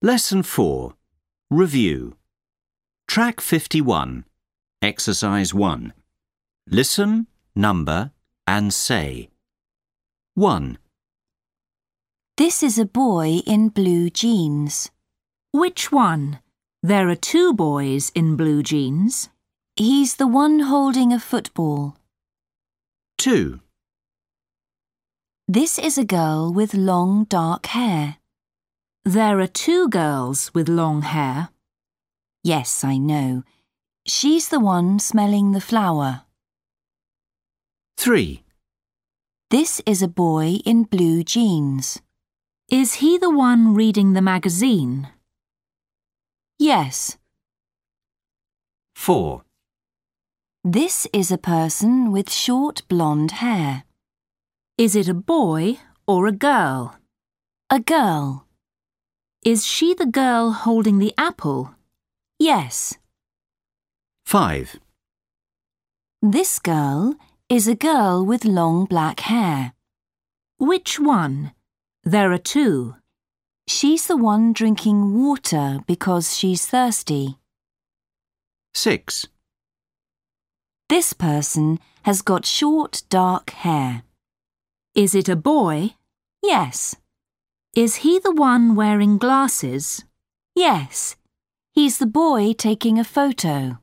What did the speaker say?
Lesson 4. Review. Track 51. Exercise 1. Listen, number, and say. 1, This is a boy in blue jeans. Which one? There are two boys in blue jeans. He's the one holding a football. 2, This is a girl with long dark hair. There are two girls with long hair. Yes, I know. She's the one smelling the flower. 3, This is a boy in blue jeans. Is he the one reading the magazine? Yes, 4, this is a person with short blonde hair. Is it a boy or a girl? A girl. Is she the girl holding the apple? Yes, 5, this girl is a girl with long black hair. Which one? There are two. She's the one drinking water because she's thirsty. 6, This person has got short dark hair. Is it a boy? Yes, Is he the one wearing glasses? yes. He's the boy taking a photo.